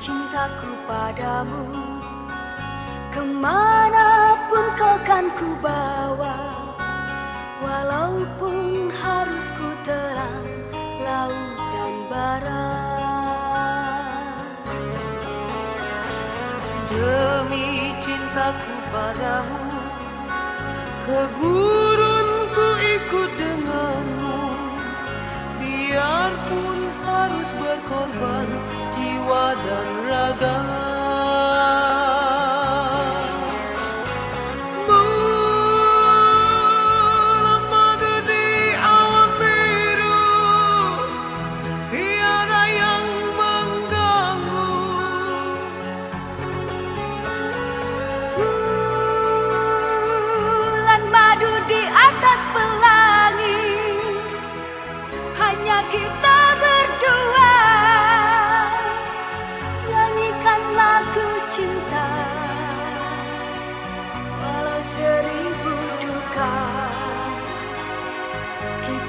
cintaku padamu. Ke mana pun kau kan ku bawa Walaupun harus ku terang laut dan barat Demi cintaku padamu Ke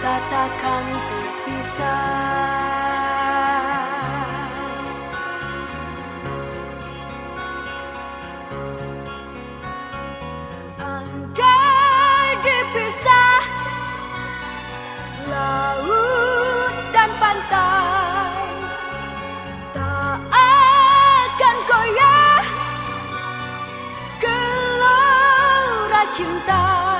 Kita takkan terpisah. Andai dipisah Laut dan pantai Tak akan goyah. Gelora cinta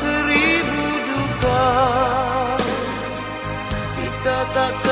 seribu duka. Kita tak